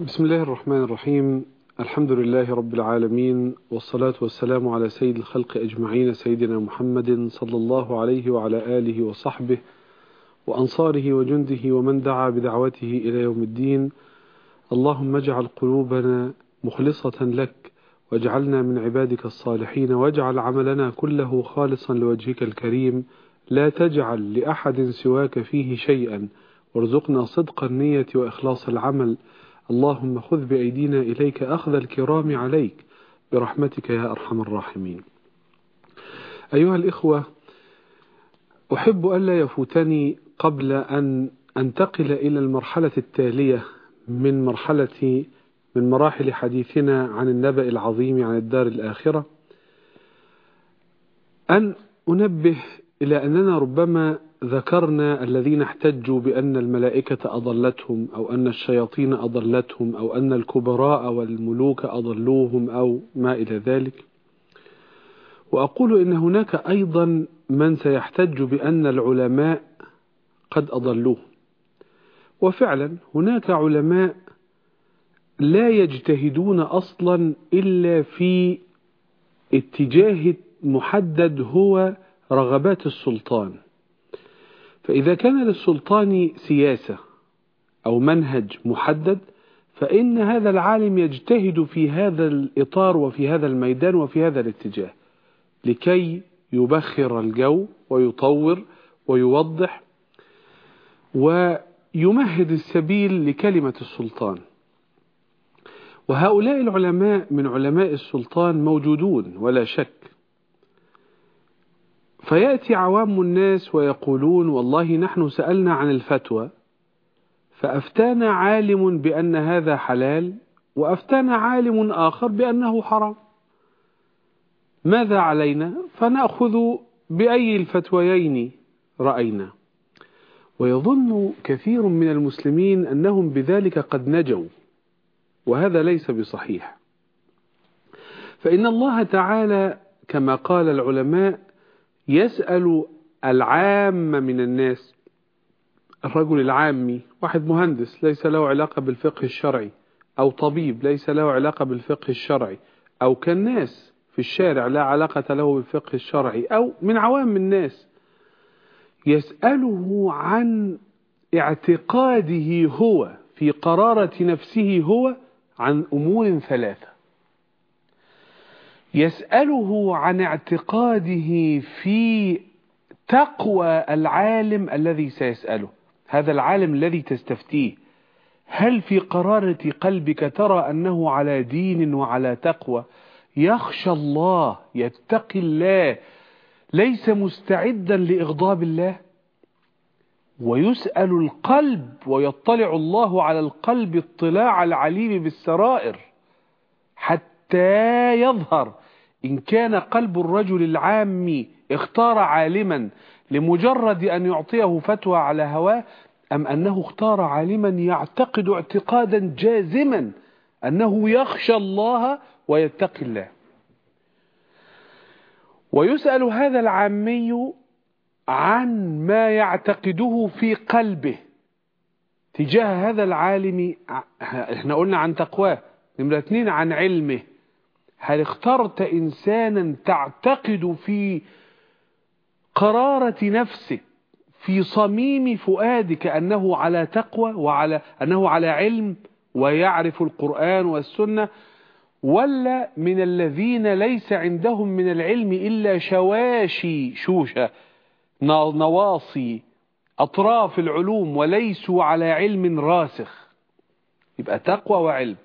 بسم الله الرحمن الرحيم. الحمد لله رب العالمين والصلاة والسلام على سيد الخلق أجمعين سيدنا محمد صلى الله عليه وعلى آله وصحبه وأنصاره وجنده ومن دعا بدعوته إلى يوم الدين. اللهم اجعل قلوبنا مخلصة لك واجعلنا من عبادك الصالحين واجعل عملنا كله خالصا لوجهك الكريم. لا تجعل لأحد سواك فيه شيئا وارزقنا صدق النية وإخلاص العمل. اللهم خذ بأيدينا إليك أخذ الكرام عليك برحمتك يا أرحم الراحمين. أيها الإخوة أحب ألا يفوتني قبل أن أنتقل إلى المرحلة التالية من مرحلة من مراحل حديثنا عن النبأ العظيم عن الدار الآخرة. أن أنبه إلى أننا ربما ذكرنا الذين احتجوا بأن الملائكة أضلتهم أو أن الشياطين أضلتهم أو أن الكبراء والملوك أضلوهم أو ما إلى ذلك. وأقول إن هناك أيضا من سيحتج بأن العلماء قد أضلوه. وفعلا هناك علماء لا يجتهدون أصلا إلا في اتجاه محدد هو رغبات السلطان. فإذا كان للسلطان سياسة أو منهج محدد فإن هذا العالم يجتهد في هذا الإطار وفي هذا الميدان وفي هذا الاتجاه لكي يبخر الجو ويطور ويوضح ويمهد السبيل لكلمة السلطان. وهؤلاء العلماء من علماء السلطان موجودون ولا شك فيأتي عوام الناس ويقولون والله نحن سألنا عن الفتوى فأفتانا عالم بأن هذا حلال وأفتانا عالم آخر بأنه حرام. ماذا علينا؟ فنأخذ بأي الفتويين رأينا. ويظن كثير من المسلمين أنهم بذلك قد نجوا وهذا ليس بصحيح. فإن الله تعالى كما قال العلماء يسأل العام من الناس الرجل العامي واحد مهندس ليس له علاقة بالفقه الشرعي أو طبيب ليس له علاقة بالفقه الشرعي أو كالناس في الشارع لا علاقة له بالفقه الشرعي أو من عوام الناس. يسأله عن اعتقاده هو في قرارة نفسه هو عن أمور ثلاثة. يسأله عن اعتقاده في تقوى العالم الذي سيسأله. هذا العالم الذي تستفتيه. هل في قرارة قلبك ترى أنه على دين وعلى تقوى؟ يخشى الله يتقي الله. ليس مستعدا لإغضاب الله. ويسأل القلب ويطلع الله على القلب اطلاع العليم بالسرائر حتى يظهر. إن كان قلب الرجل العام اختار عالما لمجرد أن يعطيه فتوى على هواه أم أنه اختار عالما يعتقد اعتقادا جازما أنه يخشى الله ويتقي الله. ويسأل هذا العامي عن ما يعتقده في قلبه تجاه هذا العالم. إحنا قلنا عن تقواه. نمرة اثنين عن علمه. هل اخترت إنسانا تعتقد في قرارة نفسك في صميم فؤادك أنه على تقوى وعلى أنه على علم ويعرف القرآن والسنة ولا من الذين ليس عندهم من العلم إلا شواشي شوشة نواصي أطراف العلوم وليسوا على علم راسخ؟ يبقى تقوى وعلم.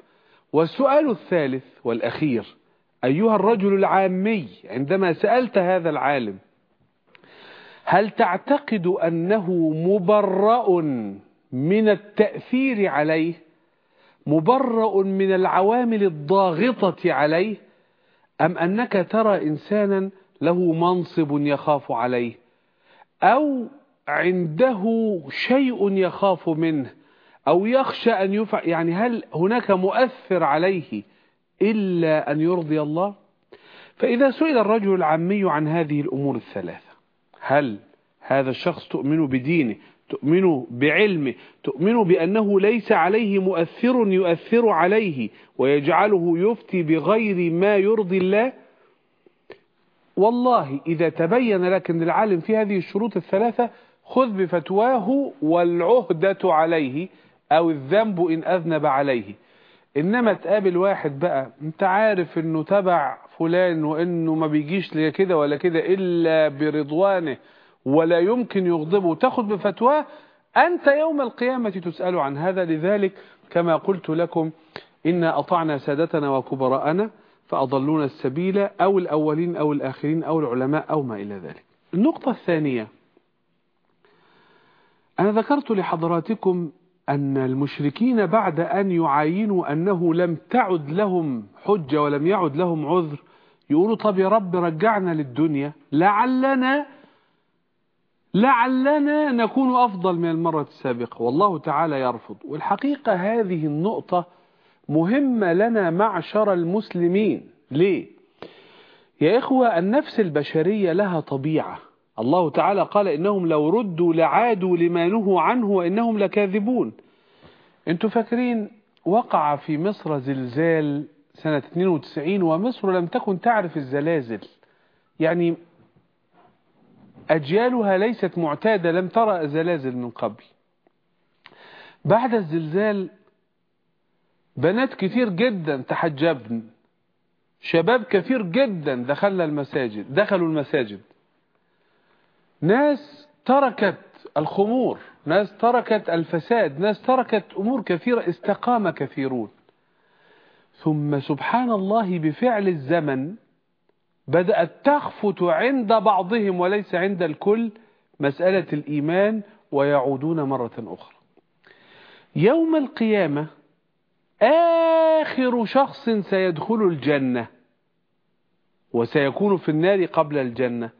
والسؤال الثالث والأخير أيها الرجل العامي عندما سألت هذا العالم هل تعتقد أنه مبرأ من التأثير عليه؟ مبرأ من العوامل الضاغطة عليه؟ أم أنك ترى إنسانا له منصب يخاف عليه؟ أو عنده شيء يخاف منه؟ أو يخشى أن يفعل يعني هل هناك مؤثر عليه؟ إلا أن يرضي الله؟ فإذا سئل الرجل العامي عن هذه الأمور الثلاثة هل هذا الشخص تؤمن بدينه تؤمن بعلمه تؤمن بأنه ليس عليه مؤثر يؤثر عليه ويجعله يفتي بغير ما يرضي الله؟ والله إذا تبين لك أن العالم في هذه الشروط الثلاثة خذ بفتواه والعهدة عليه أو الذنب إن أذنب عليه. إنما تقابل واحد بقى أنت عارف أنه تبع فلان وأنه ما بيجيش لي كده ولا كده إلا برضوانه ولا يمكن يغضبه. تاخد بفتواه أنت يوم القيامة تسأل عن هذا. لذلك كما قلت لكم إنا أطعنا سادتنا وكبراءنا فأضلونا السبيل أو الأولين أو الآخرين أو العلماء أو ما إلى ذلك. النقطة الثانية أنا ذكرت لحضراتكم أن المشركين بعد أن يعاينوا أنه لم تعد لهم حجة ولم يعد لهم عذر يقولوا طب يا رب رجعنا للدنيا لعلنا لعلنا نكون أفضل من المرة السابقة والله تعالى يرفض. والحقيقة هذه النقطة مهمة لنا معشر المسلمين. ليه؟ يا إخوة النفس البشرية لها طبيعة. الله تعالى قال إنهم لو ردوا لعادوا لما نهوا عنه وإنهم لكاذبون. أنتوا فاكرين وقع في مصر زلزال سنة 92 ومصر لم تكن تعرف الزلازل. يعني أجيالها ليست معتادة لم ترى زلازل من قبل. بعد الزلزال بنات كثير جدا تحجبن شباب كثير جدا دخلنا المساجد دخلوا المساجد. ناس تركت الخمور ناس تركت الفساد ناس تركت أمور كثيرة استقام كثيرون. ثم سبحان الله بفعل الزمن بدأت تخفت عند بعضهم وليس عند الكل مسألة الإيمان ويعودون مرة أخرى. يوم القيامة آخر شخص سيدخل الجنة وسيكون في النار قبل الجنة.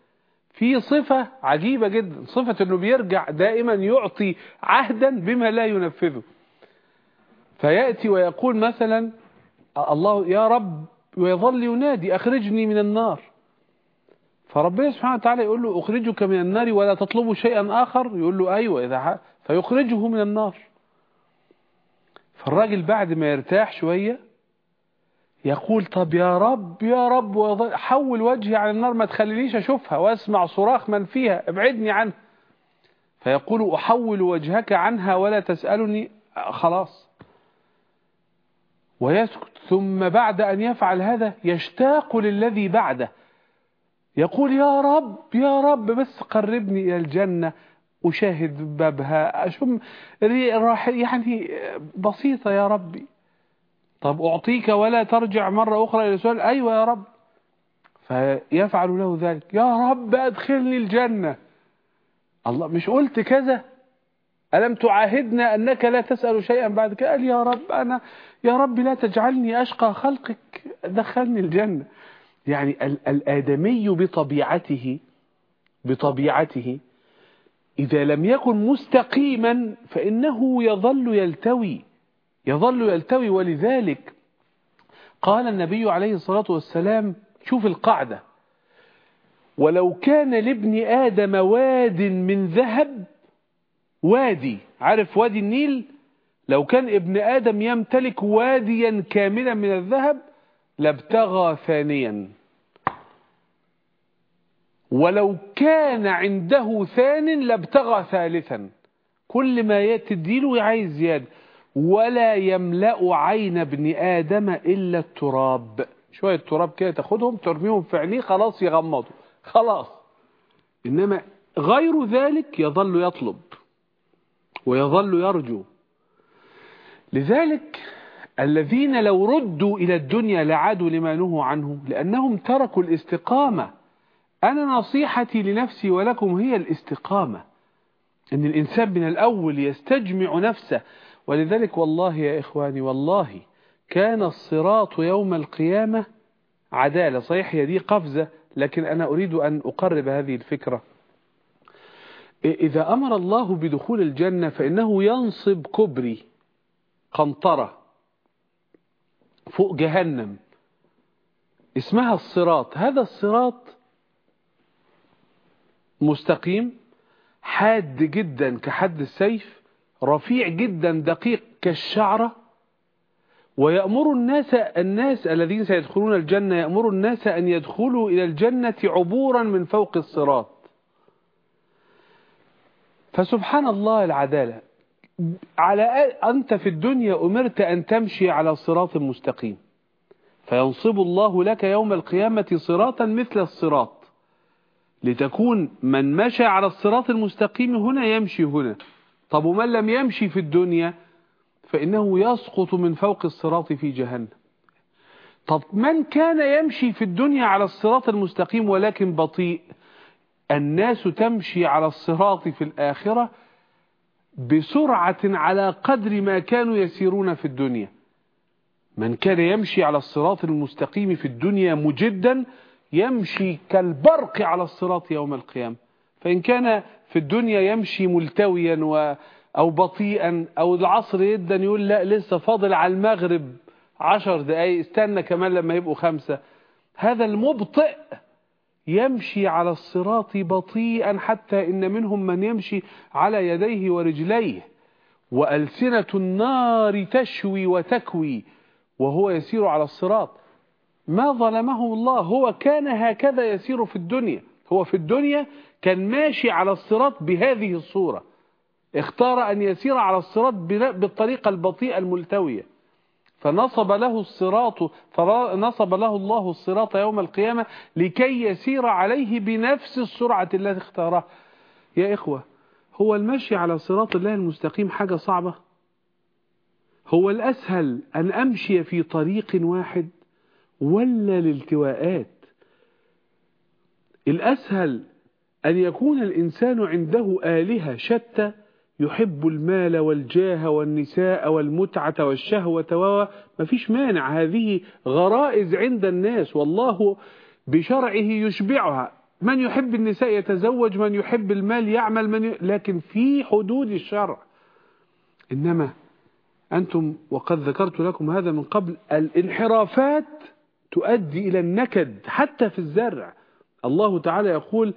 في صفة عجيبة جدا. صفة أنه بيرجع دائما يعطي عهدا بما لا ينفذه. فيأتي ويقول مثلا الله يا رب ويظل ينادي أخرجني من النار. فربنا سبحانه وتعالى يقول له أخرجك من النار ولا تطلب شيئا آخر؟ يقول له أيوة إذا فيخرجه من النار. فالراجل بعد ما يرتاح شوية يقول طب يا رب يا رب حول وجهي عن النار ما تخلينيش أشوفها وأسمع صراخ من فيها ابعدني عنها. فيقول أحول وجهك عنها ولا تسألني. خلاص. ويسكت. ثم بعد أن يفعل هذا يشتاق للذي بعده. يقول يا رب يا رب بس قربني إلى الجنة. أشاهد بابها. أشم يعني بسيطة يا ربي. طب أعطيك ولا ترجع مرة أخرى إلى السؤال أيوة يا رب. فيفعل له ذلك. يا رب أدخلني الجنة. الله مش قلت كذا؟ ألم تعاهدنا أنك لا تسأل شيئا بعد قال يا رب أنا يا رب لا تجعلني أشقى خلقك. دخلني الجنة. يعني الآدمي بطبيعته بطبيعته إذا لم يكن مستقيما فإنه يظل يلتوي. يظل يلتوي ولذلك قال النبي عليه الصلاة والسلام شوف القاعدة. ولو كان لابن آدم واد من ذهب وادي عارف وادي النيل؟ لو كان ابن آدم يمتلك واديا كاملا من الذهب لابتغى ثانيا. ولو كان عنده ثان لابتغى ثالثا. كل ما تديله عايز زيادة. ولا يملأ عين ابن آدم إلا التراب. شوية تراب كده تاخدهم ترميهم في عينيه خلاص يغمضوا. خلاص. إنما غير ذلك يظل يطلب ويظل يرجو. لذلك الذين لو ردوا إلى الدنيا لعادوا لما نهوا عنه لأنهم تركوا الاستقامة. أنا نصيحتي لنفسي ولكم هي الاستقامة. أن الإنسان من الأول يستجمع نفسه ولذلك والله يا إخواني والله كان الصراط يوم القيامة عدالة. صحيح هي دي قفزة لكن أنا أريد أن أقرب هذه الفكرة. إذا أمر الله بدخول الجنة فإنه ينصب كبري قنطرة فوق جهنم. اسمها الصراط. هذا الصراط مستقيم حاد جدا كحد السيف رفيع جدا دقيق كالشعرة. ويأمر الناس الناس الذين سيدخلون الجنة يأمر الناس أن يدخلوا إلى الجنة عبورا من فوق الصراط. فسبحان الله العدالة. على أنت في الدنيا أمرت أن تمشي على صراط مستقيم. فينصب الله لك يوم القيامة صراطا مثل الصراط. لتكون من مشى على الصراط المستقيم هنا يمشي هنا. طب ومن لم يمشي في الدنيا فإنه يسقط من فوق الصراط في جهنم. طب من كان يمشي في الدنيا على الصراط المستقيم ولكن بطيء؟ الناس تمشي على الصراط في الآخرة بسرعة على قدر ما كانوا يسيرون في الدنيا. من كان يمشي على الصراط المستقيم في الدنيا مجدا يمشي كالبرق على الصراط يوم القيامة. فإن كان في الدنيا يمشي ملتويا و أو بطيئا أو العصر جدا يقول لا لسه فاضل على المغرب عشر دقايق استنى كمان لما يبقوا خمسة. هذا المبطئ يمشي على الصراط بطيئا حتى إن منهم من يمشي على يديه ورجليه. وألسنة النار تشوي وتكوي وهو يسير على الصراط. ما ظلمه الله هو كان هكذا يسير في الدنيا. هو في الدنيا كان ماشي على الصراط بهذه الصورة. اختار أن يسير على الصراط بالطريقة البطيئة الملتوية. فنصب له الصراط فنصب له الله الصراط يوم القيامة لكي يسير عليه بنفس السرعة التي اختارها يا إخوة هو المشي على صراط الله المستقيم حاجة صعبة؟ هو الأسهل أن أمشي في طريق واحد ولا الالتواءات الأسهل أن يكون الإنسان عنده آلهة شتى يحب المال والجاه والنساء والمتعة والشهوة وما فيش مانع هذه غرائز عند الناس والله بشرعه يشبعها. من يحب النساء يتزوج من يحب المال يعمل من ي... لكن في حدود الشرع. إنما أنتم وقد ذكرت لكم هذا من قبل الانحرافات تؤدي إلى النكد حتى في الزرع. الله تعالى يقول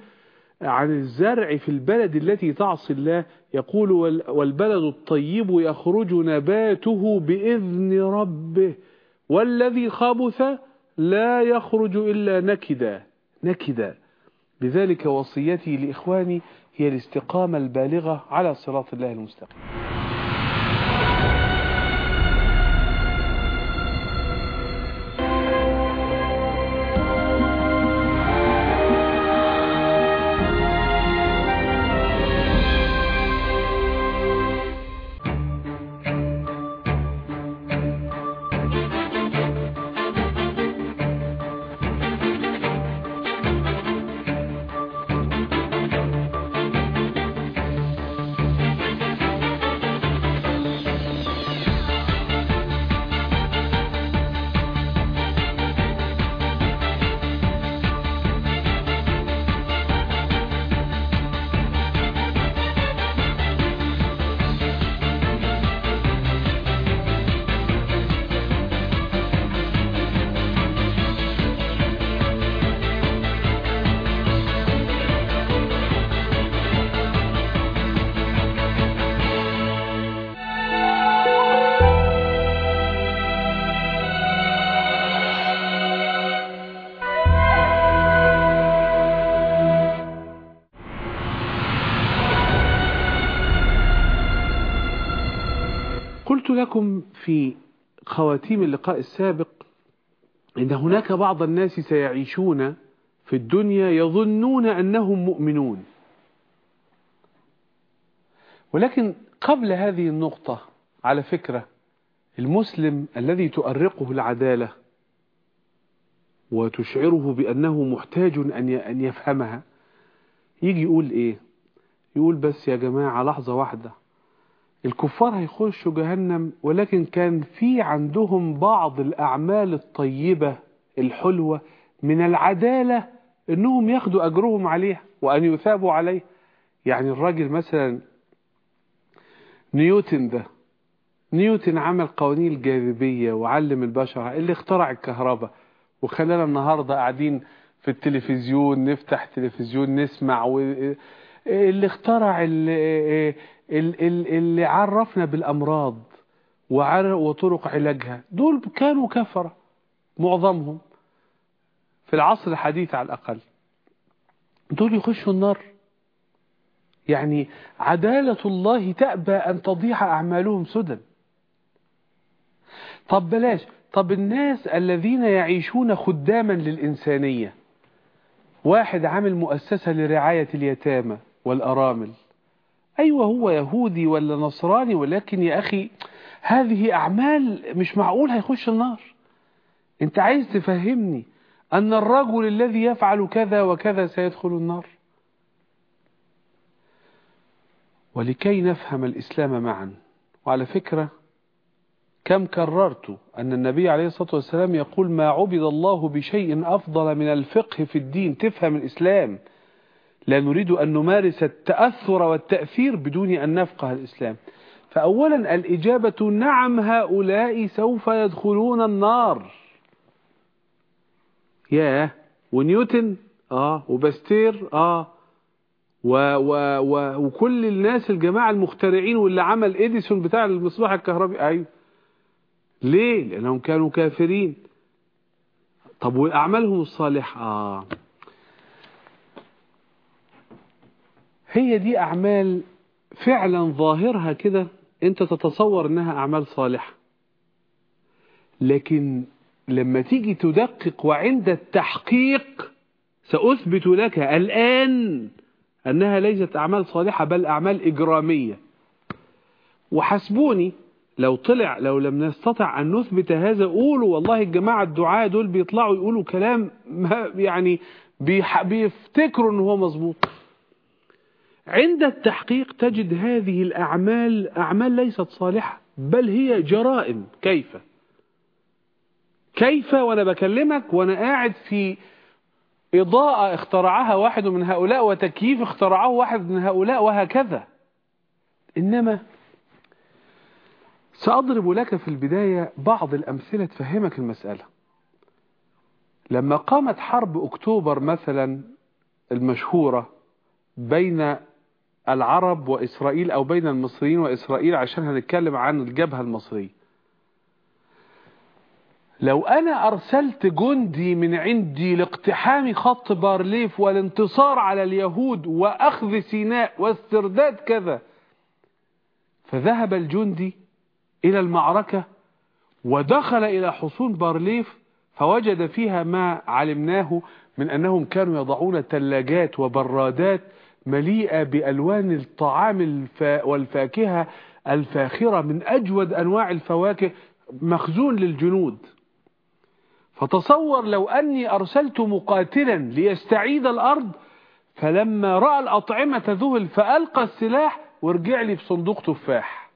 عن الزرع في البلد التي تعصي الله يقول والبلد الطيب يخرج نباته بإذن ربه والذي خبث لا يخرج إلا نكدا. نكدا. لذلك وصيتي لإخواني هي الاستقامة البالغة على صراط الله المستقيم. لكم في خواتيم اللقاء السابق إن هناك بعض الناس سيعيشون في الدنيا يظنون أنهم مؤمنون. ولكن قبل هذه النقطة على فكرة المسلم الذي تؤرقه العدالة وتشعره بأنه محتاج أن يفهمها يجي يقول إيه؟ يقول بس يا جماعة لحظة واحدة. الكفار هيخشوا جهنم ولكن كان في عندهم بعض الأعمال الطيبة الحلوة من العدالة إنهم ياخدوا أجرهم عليها وأن يثابوا عليه يعني الراجل مثلا نيوتن ده نيوتن عمل قوانين الجاذبية وعلم البشر اللي اخترع الكهرباء وخلانا النهاردة قاعدين في التلفزيون نفتح تلفزيون نسمع و... اللي اخترع اللي, عرفنا بالأمراض وطرق علاجها دول كانوا كفرة معظمهم في العصر الحديث على الأقل. دول يخشوا النار. يعني عدالة الله تأبى أن تضيع أعمالهم سدى. طب بلاش. طب الناس الذين يعيشون خداما للإنسانية. واحد عامل مؤسسة لرعاية اليتامى والأرامل. أيوة هو يهودي ولا نصراني ولكن يا أخي هذه أعمال مش معقول هيخش النار. أنت عايز تفهمني أن الرجل الذي يفعل كذا وكذا سيدخل النار؟ ولكي نفهم الإسلام معا. وعلى فكرة كم كررت أن النبي عليه الصلاة والسلام يقول ما عبد الله بشيء أفضل من الفقه في الدين. تفهم الإسلام. لا نريد أن نمارس التأثر والتأثير بدون أن نفقه الإسلام. فأولا الإجابة نعم هؤلاء سوف يدخلون النار. ياه ونيوتن؟ آه وباستير؟ آه. و و و وكل الناس الجماعة المخترعين واللي عمل إديسون بتاع المصباح الكهربي؟ أيوه. ليه؟ لأنهم كانوا كافرين. طب وأعمالهم الصالحة؟ آه. هي دي أعمال فعلا ظاهرها كده أنت تتصور أنها أعمال صالحة. لكن لما تيجي تدقق وعند التحقيق سأثبت لك الآن أنها ليست أعمال صالحة بل أعمال إجرامية. وحسبوني لو طلع لو لم نستطع أن نثبت هذا قولوا والله الجماعة الدعاء دول بيطلعوا يقولوا كلام يعني بيفتكروا إن هو مظبوط. عند التحقيق تجد هذه الأعمال أعمال ليست صالحة بل هي جرائم. كيف؟ كيف؟ وأنا بكلمك وأنا قاعد في إضاءة اخترعها واحد من هؤلاء وتكييف اخترعه واحد من هؤلاء وهكذا. إنما سأضرب لك في البداية بعض الأمثلة تفهمك المسألة. لما قامت حرب أكتوبر مثلا المشهورة بين العرب وإسرائيل أو بين المصريين وإسرائيل عشان هنتكلم عن الجبهة المصرية. لو أنا أرسلت جندي من عندي لاقتحام خط بارليف والانتصار على اليهود وأخذ سيناء واسترداد كذا فذهب الجندي إلى المعركة ودخل إلى حصون بارليف فوجد فيها ما علمناه من أنهم كانوا يضعون ثلاجات وبرادات مليئة بألوان الطعام والفاكهة الفاخرة من أجود أنواع الفواكه مخزون للجنود. فتصور لو أني أرسلت مقاتلا ليستعيد الأرض فلما رأى الأطعمة ذهل فألقى السلاح ورجع لي بصندوق تفاح.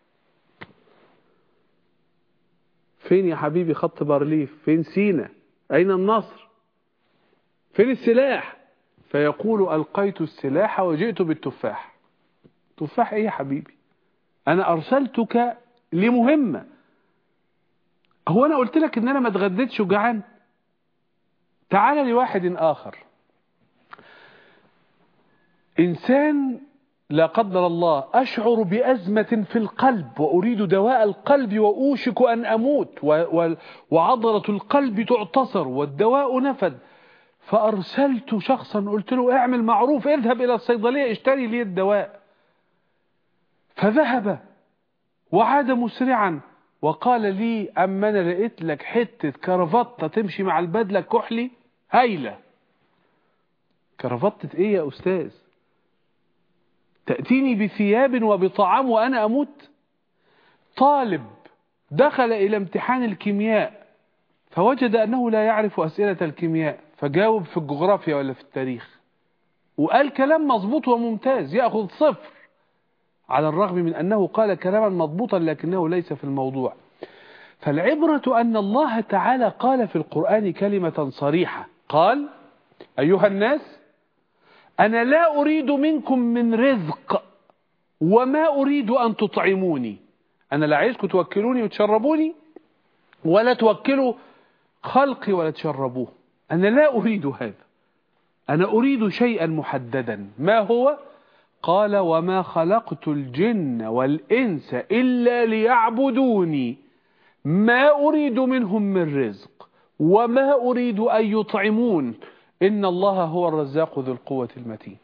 فين يا حبيبي خط بارليف؟ فين سينا؟ أين النصر؟ فين السلاح؟ فيقول ألقيت السلاح وجئت بالتفاح. تفاح إيه يا حبيبي؟ أنا أرسلتك لمهمة. هو أنا قلت لك إن أنا ما اتغديتش وجعان؟ تعال لواحد آخر. إنسان لا قدر الله أشعر بأزمة في القلب وأريد دواء القلب وأوشك أن أموت وعضلة القلب تعتصر والدواء نفد. فأرسلت شخصا قلت له اعمل معروف اذهب إلى الصيدلية اشتري لي الدواء. فذهب وعاد مسرعا وقال لي أما أنا لقيت لك حتة كرافطة تمشي مع البدلة كحلي هايلة. كرافطة إيه يا أستاذ؟ تأتيني بثياب وبطعام وأنا أموت؟ طالب دخل إلى امتحان الكيمياء فوجد أنه لا يعرف أسئلة الكيمياء. فجاوب في الجغرافيا ولا في التاريخ. وقال كلام مضبوط وممتاز يأخذ صفر على الرغم من أنه قال كلاما مضبوطا لكنه ليس في الموضوع. فالعبرة أن الله تعالى قال في القرآن كلمة صريحة. قال أيها الناس أنا لا أريد منكم من رزق وما أريد أن تطعموني. أنا لا عايزكم توكلوني وتشربوني ولا توكلوا خلقي ولا تشربوه. أنا لا أريد هذا. أنا أريد شيئا محددا. ما هو؟ قال وما خلقت الجن والإنس إلا ليعبدوني. ما أريد منهم من رزق وما أريد أن يطعمون. إن الله هو الرزاق ذو القوة المتين.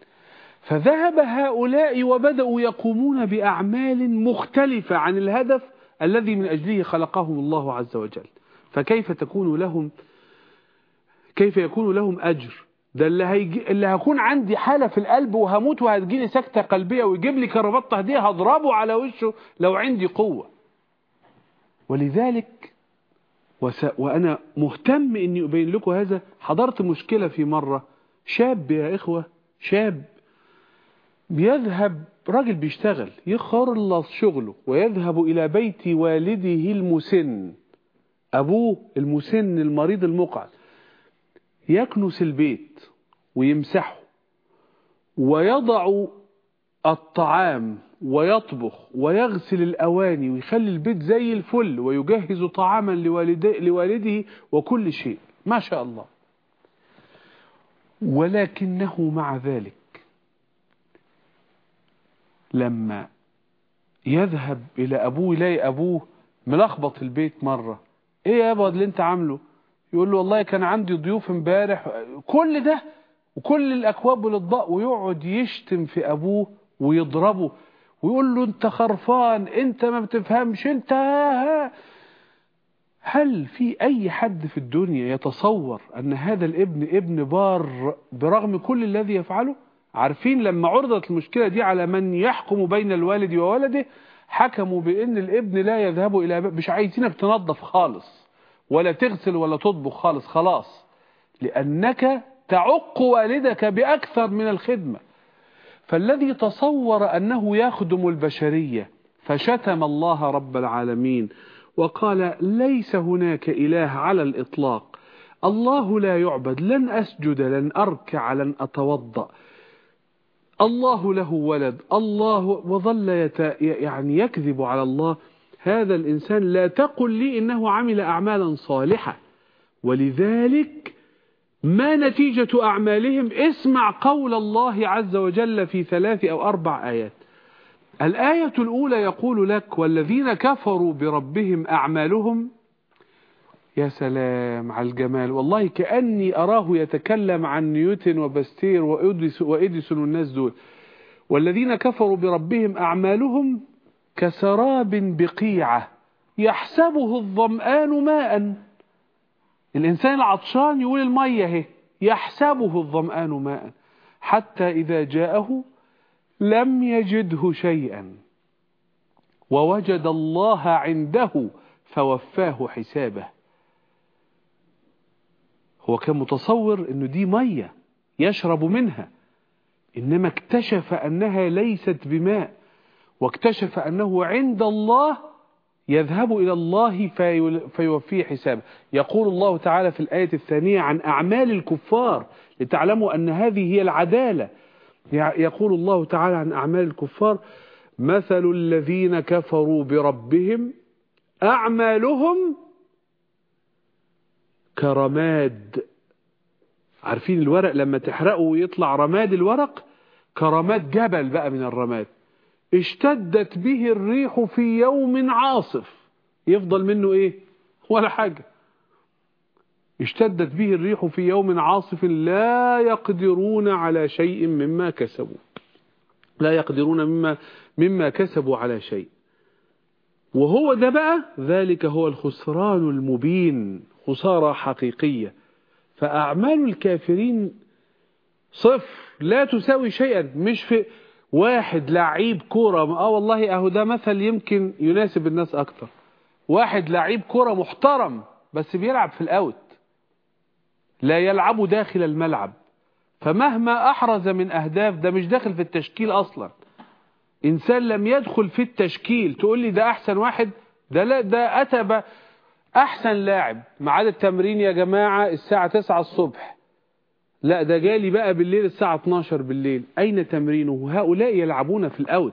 فذهب هؤلاء وبدأوا يقومون بأعمال مختلفة عن الهدف الذي من أجله خلقهم الله عز وجل. فكيف تكون لهم كيف يكون لهم أجر. ده اللي, هيجي اللي هكون عندي حالة في القلب وهموت وهتجيني سكتة قلبية ويجيب لي كربات تهدية هضربه على وشه لو عندي قوة. ولذلك وس... وأنا مهتم أني أبين لكم هذا. حضرت مشكلة في مرة. شاب يا إخوة شاب بيذهب راجل بيشتغل يخلص شغله ويذهب إلى بيت والده المسن. أبوه المسن المريض المقعد. يكنس البيت ويمسحه ويضع الطعام ويطبخ ويغسل الأواني ويخلي البيت زي الفل ويجهز طعاما لوالده وكل شيء. ما شاء الله. ولكنه مع ذلك لما يذهب إلى أبوه يلاقي أبوه ملخبط البيت مرة. إيه يا أبو اللي أنت عامله؟ يقول له والله كان عندي ضيوف امبارح كل ده وكل الأكواب والأطباق ويقعد يشتم في أبوه ويضربه ويقول له أنت خرفان أنت ما بتفهمش أنت هل في أي حد في الدنيا يتصور أن هذا الابن ابن بار برغم كل الذي يفعله؟ عارفين لما عرضت المشكلة دي على من يحكم بين الوالد وولده حكموا بأن الابن لا يذهب إلى مش عايزينك تنظف خالص. ولا تغسل ولا تطبخ خالص خلاص. لأنك تعق والدك بأكثر من الخدمة. فالذي تصور أنه يخدم البشرية فشتم الله رب العالمين وقال ليس هناك إله على الإطلاق. الله لا يعبد لن أسجد لن أركع لن أتوضأ. الله له ولد الله وظل. يعني يكذب على الله هذا الإنسان لا تقل لي إنه عمل أعمالا صالحة. ولذلك ما نتيجة أعمالهم؟ اسمع قول الله عز وجل في ثلاث أو أربع آيات. الآية الأولى يقول لك والذين كفروا بربهم أعمالهم يا سلام على الجمال. والله كأني أراه يتكلم عن نيوتن وبستير وإديسون والناس دول. والذين كفروا بربهم أعمالهم كسراب بقيعة يحسبه الظمآن ماء. الإنسان العطشان يقول المية هي يحسبه الظمآن ماء حتى إذا جاءه لم يجده شيئا. ووجد الله عنده فوفاه حسابه. هو كان متصور إنه دي مية يشرب منها إنما اكتشف أنها ليست بماء. واكتشف أنه عند الله يذهب إلى الله فيوفيه حسابه. يقول الله تعالى في الآية الثانية عن أعمال الكفار لتعلموا أن هذه هي العدالة. يقول الله تعالى عن أعمال الكفار مثل الذين كفروا بربهم أعمالهم كرماد. عارفين الورق لما تحرقه ويطلع رماد الورق؟ كرماد جبل بقى من الرماد. اشتدت به الريح في يوم عاصف. يفضل منه إيه؟ ولا حاجة. اشتدت به الريح في يوم عاصف لا يقدرون على شيء مما كسبوا. لا يقدرون مما مما كسبوا على شيء. وهو ده بقى ذلك هو الخسران المبين خسارة حقيقية. فأعمال الكافرين صفر لا تساوي شيئا مش في واحد لعيب كورة آه والله أهو ده مثل يمكن يناسب الناس أكتر. واحد لعيب كورة محترم بس بيلعب في الأوت. لا يلعب داخل الملعب. فمهما أحرز من أهداف ده مش داخل في التشكيل أصلا. إنسان لم يدخل في التشكيل تقول لي ده أحسن واحد؟ ده لا ده أتى أحسن لاعب. ميعاد التمرين يا جماعة الساعة 9 الصبح. لا ده جالي بقى بالليل الساعة 12 بالليل. أين تمرينه؟ هؤلاء يلعبون في الأوت.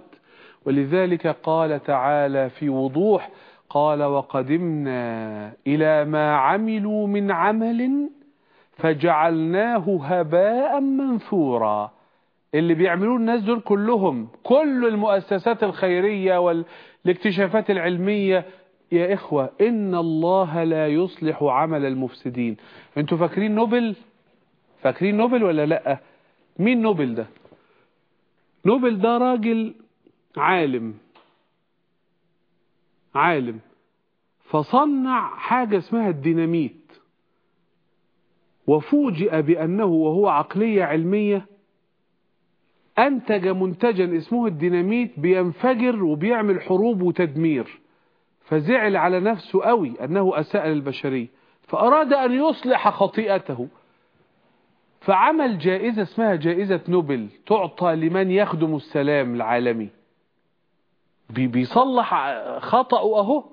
ولذلك قال تعالى في وضوح قال وقدمنا إلى ما عملوا من عمل فجعلناه هباء منثورا. اللي بيعملوه الناس دول كلهم كل المؤسسات الخيرية والاكتشافات العلمية. يا إخوة إن الله لا يصلح عمل المفسدين. أنتوا فاكرين نوبل؟ فاكرين نوبل ولا لأ؟ مين نوبل ده؟ نوبل ده راجل عالم عالم. فصنع حاجة اسمها الديناميت. وفوجئ بأنه وهو عقلية علمية أنتج منتجا اسمه الديناميت بينفجر وبيعمل حروب وتدمير. فزعل على نفسه قوي أنه أساء للبشرية. فأراد أن يصلح خطيئته. فعمل جائزة اسمها جائزة نوبل تعطى لمن يخدم السلام العالمي. بيصلح خطأه أهو.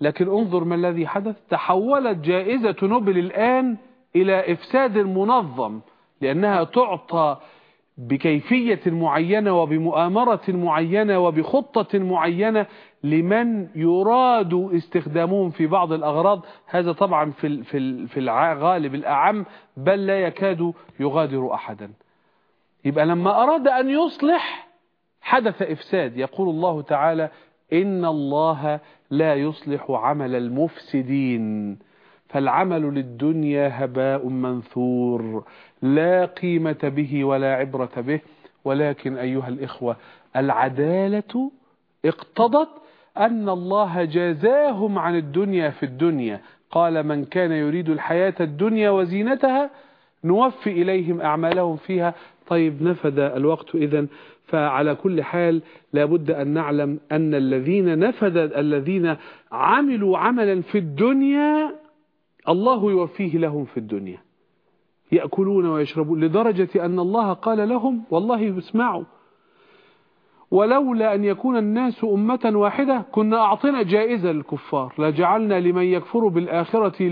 لكن انظر ما الذي حدث. تحولت جائزة نوبل الآن إلى إفساد منظم لأنها تعطى بكيفية معينة وبمؤامرة معينة وبخطة معينة لمن يراد استخدامهم في بعض الأغراض. هذا طبعا في في الغالب الأعم بل لا يكاد يغادر أحدا. يبقى لما أراد أن يصلح حدث إفساد. يقول الله تعالى إن الله لا يصلح عمل المفسدين. فالعمل للدنيا هباء منثور لا قيمة به ولا عبرة به. ولكن أيها الإخوة العدالة اقتضت أن الله جازاهم عن الدنيا في الدنيا. قال من كان يريد الحياة الدنيا وزينتها نوفي إليهم أعمالهم فيها. طيب نفد الوقت إذا فعلى كل حال لابد أن نعلم أن الذين نفد الذين عملوا عملا في الدنيا الله يوفيه لهم في الدنيا. يأكلون ويشربون لدرجة أن الله قال لهم والله اسمعوا ولولا أن يكون الناس أمة واحدة كنا أعطينا جائزة للكفار. لجعلنا لمن يكفر بالآخرة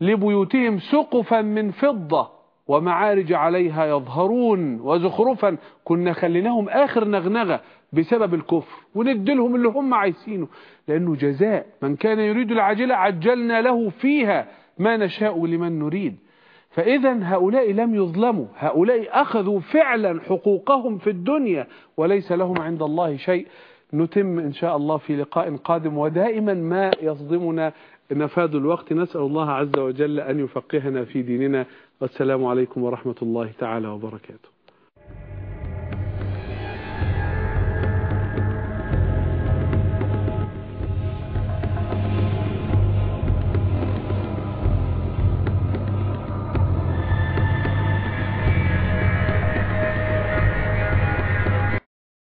لبيوتهم سقفا من فضة ومعارج عليها يظهرون وزخرفا. كنا خليناهم آخر نغنغة. بسبب الكفر وندلهم اللي هم عايزينه. لأنه جزاء من كان يريد العاجلة عجلنا له فيها ما نشاء لمن نريد. فإذا هؤلاء لم يظلموا هؤلاء أخذوا فعلا حقوقهم في الدنيا وليس لهم عند الله شيء. نتم إن شاء الله في لقاء قادم ودائما ما يصدمنا نفاذ الوقت. نسأل الله عز وجل أن يفقهنا في ديننا. والسلام عليكم ورحمة الله تعالى وبركاته.